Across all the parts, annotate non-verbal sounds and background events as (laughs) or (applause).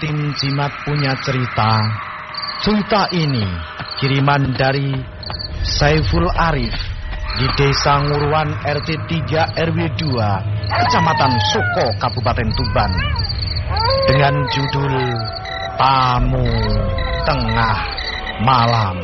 Tim Jimat punya cerita. Cerita ini kiriman dari Saiful Arif di Desa Nguruan RT 3 RW 2, Kecamatan Soko, Kabupaten Tuban. Dengan judul Tamu Tengah Malam.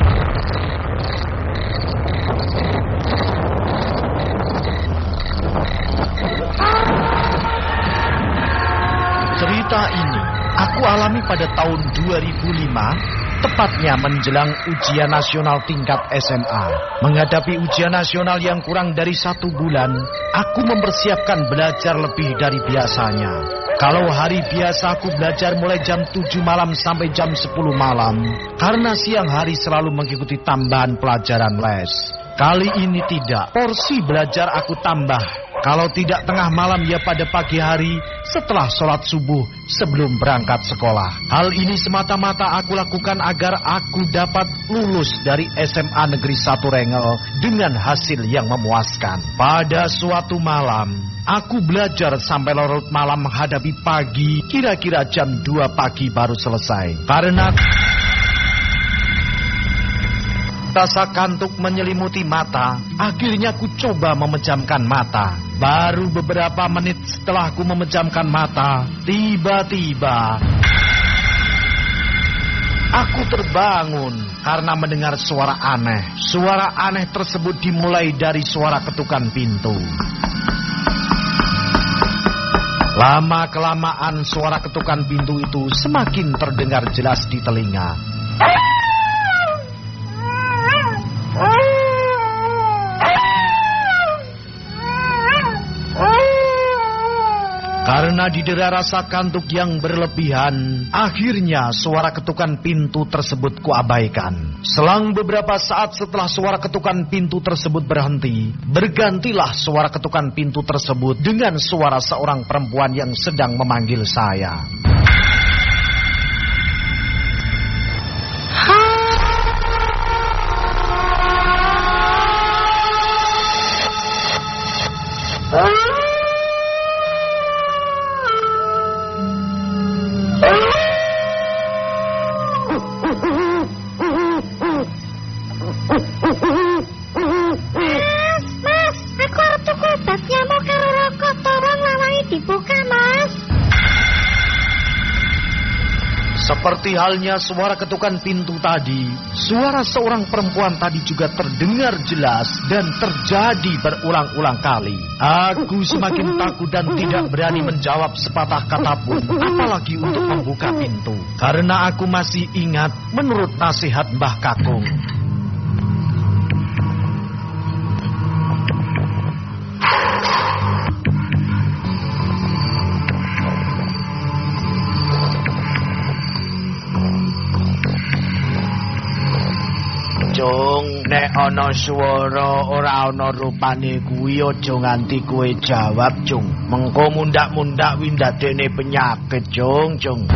Cerita ini aku alami pada tahun 2005, tepatnya menjelang ujian nasional tingkat SMA. Menghadapi ujian nasional yang kurang dari satu bulan, aku mempersiapkan belajar lebih dari biasanya. Kalau hari biasa aku belajar mulai jam 7 malam sampai jam 10 malam, karena siang hari selalu mengikuti tambahan pelajaran les. Kali ini tidak, porsi belajar aku tambah kalau tidak tengah malam ya pada pagi hari setelah sholat subuh sebelum berangkat sekolah. Hal ini semata-mata aku lakukan agar aku dapat lulus dari SMA Negeri 1 Rengel dengan hasil yang memuaskan. Pada suatu malam, aku belajar sampai larut malam menghadapi pagi, kira-kira jam 2 pagi baru selesai. Karena rasa kantuk menyelimuti mata, akhirnya ku coba memejamkan mata. Baru beberapa menit setelah ku memejamkan mata, tiba-tiba aku terbangun karena mendengar suara aneh. Suara aneh tersebut dimulai dari suara ketukan pintu. Lama-kelamaan suara ketukan pintu itu semakin terdengar jelas di telinga. Karena didera rasa kantuk yang berlebihan, akhirnya suara ketukan pintu tersebut kuabaikan. Selang beberapa saat setelah suara ketukan pintu tersebut berhenti, bergantilah suara ketukan pintu tersebut dengan suara seorang perempuan yang sedang memanggil saya. Seperti halnya suara ketukan pintu tadi, suara seorang perempuan tadi juga terdengar jelas dan terjadi berulang-ulang kali. Aku semakin takut dan tidak berani menjawab sepatah kata pun, apalagi untuk membuka pintu. Karena aku masih ingat menurut nasihat Mbah Kakung. Jong, nek ana swara ora ana rupane kuwi aja nganti kowe jawab, Jong. Mengko mundak-mundak windadene penyakit, Jong, Jong.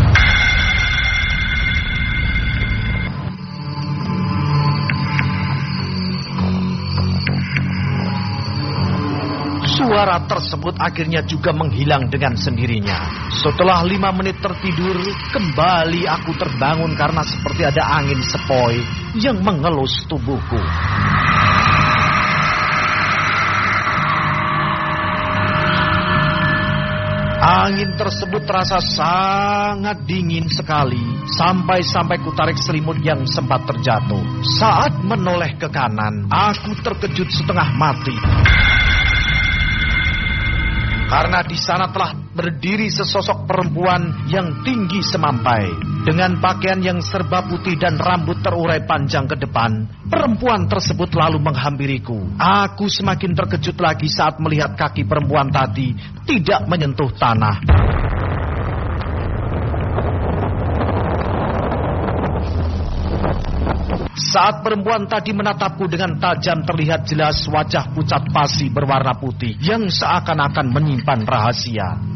Suara tersebut akhirnya juga menghilang dengan sendirinya. Setelah lima menit tertidur, kembali aku terbangun karena seperti ada angin sepoi yang mengelus tubuhku. Angin tersebut terasa sangat dingin sekali sampai-sampai kutarik selimut yang sempat terjatuh. Saat menoleh ke kanan, aku terkejut setengah mati. Karena di sana telah berdiri sesosok perempuan yang tinggi semampai. Dengan pakaian yang serba putih dan rambut terurai panjang ke depan, perempuan tersebut lalu menghampiriku. Aku semakin terkejut lagi saat melihat kaki perempuan tadi tidak menyentuh tanah. Saat perempuan tadi menatapku dengan tajam terlihat jelas wajah pucat pasi berwarna putih yang seakan-akan menyimpan rahasia.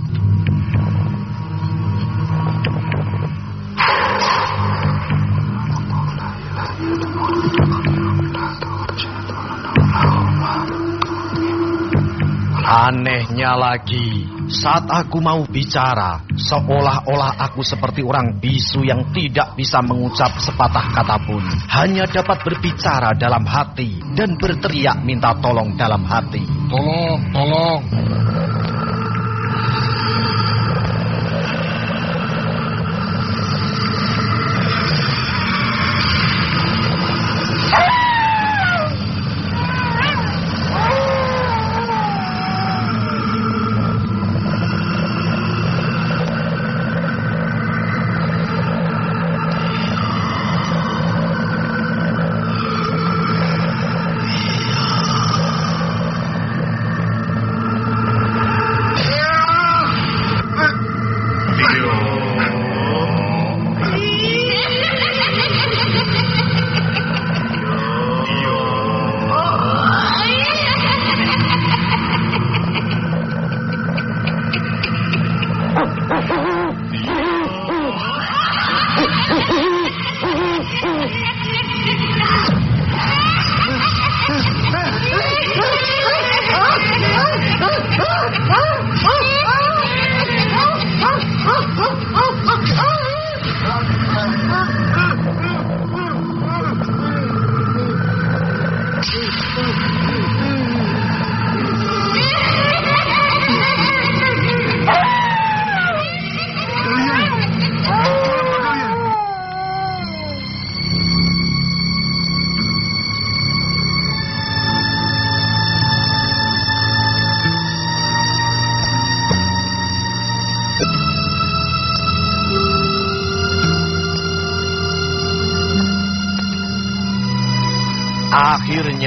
Anehnya lagi, saat aku mau bicara, seolah-olah aku seperti orang bisu yang tidak bisa mengucap sepatah kata pun. Hanya dapat berbicara dalam hati dan berteriak minta tolong dalam hati. Tolong, tolong.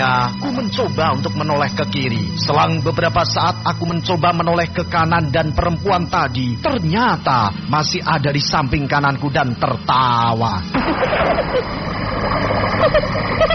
Akhirnya, aku mencoba untuk menoleh ke kiri. Selang beberapa saat, aku mencoba menoleh ke kanan dan perempuan tadi ternyata masih ada di samping kananku dan tertawa. (laughs)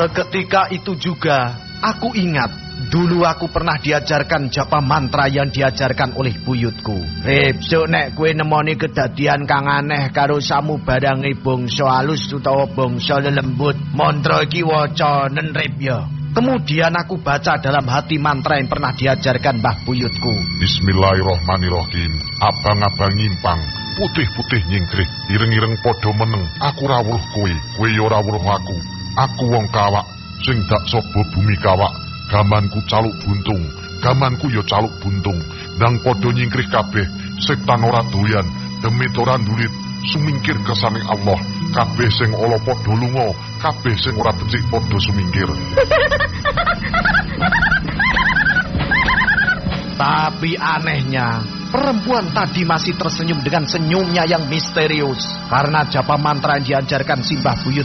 Seketika itu juga, aku ingat Dulu aku pernah diajarkan japa mantra yang diajarkan oleh buyutku. Ripsuk nek kue nemoni kedadian kang aneh karo samu barangi bongso halus utawa bongso lelembut. Mantra iki wacanen rip ya. Kemudian aku baca dalam hati mantra yang pernah diajarkan Mbah buyutku. Bismillahirrahmanirrahim. Abang-abang nyimpang, putih-putih nyingkrih, ireng-ireng podo meneng. Aku rawuh kowe, kowe yo rawuh aku. Aku wong kawak, sing dak sobo bumi kawak. Gamanku caluk buntung, gamanku yo caluk buntung. Nang podo nyingkrih kabeh, setan ora doyan, demit ora ndulit, sumingkir kesane Allah. Kabeh sing ala podo lunga, kabeh sing ora becik podo sumingkir. Tapi anehnya, perempuan tadi masih tersenyum dengan senyumnya yang misterius. Karena japa mantra yang diajarkan Simbah Buyut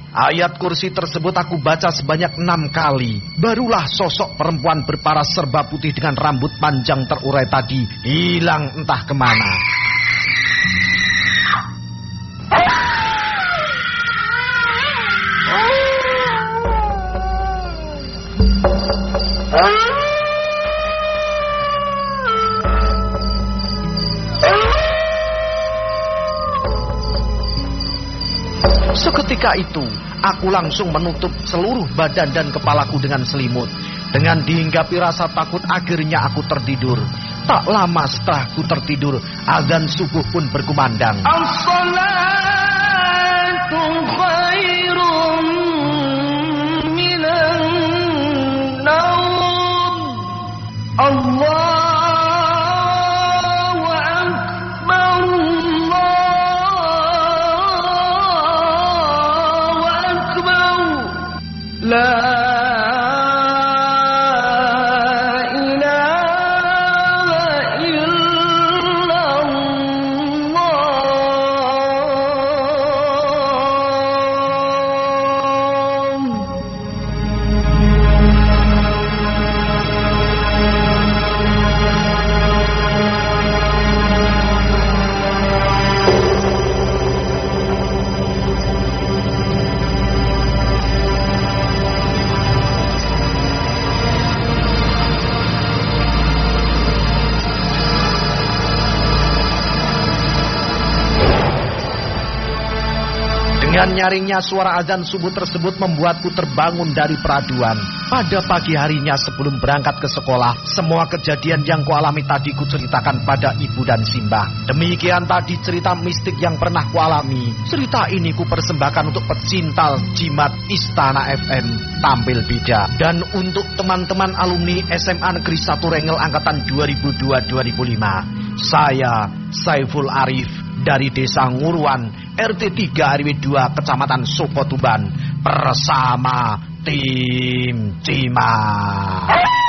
Ayat kursi tersebut aku baca sebanyak enam kali. Barulah sosok perempuan berparas serba putih dengan rambut panjang terurai tadi hilang entah ke mana. Seketika itu, aku langsung menutup seluruh badan dan kepalaku dengan selimut. Dengan dihinggapi rasa takut, akhirnya aku tertidur. Tak lama setelah aku tertidur, azan subuh pun berkumandang. لا Dengan nyaringnya suara azan subuh tersebut membuatku terbangun dari peraduan. Pada pagi harinya sebelum berangkat ke sekolah, semua kejadian yang kualami tadi kuceritakan pada ibu dan Simbah. Demikian tadi cerita mistik yang pernah kualami. Cerita ini kupersembahkan untuk pecinta jimat Istana FM tampil beda. Dan untuk teman-teman alumni SMA Negeri 1 Rengel Angkatan 2002-2005, saya Saiful Arif dari Desa Nguruan, RT 3 RW 2 Kecamatan Sopotuban bersama tim Cimat.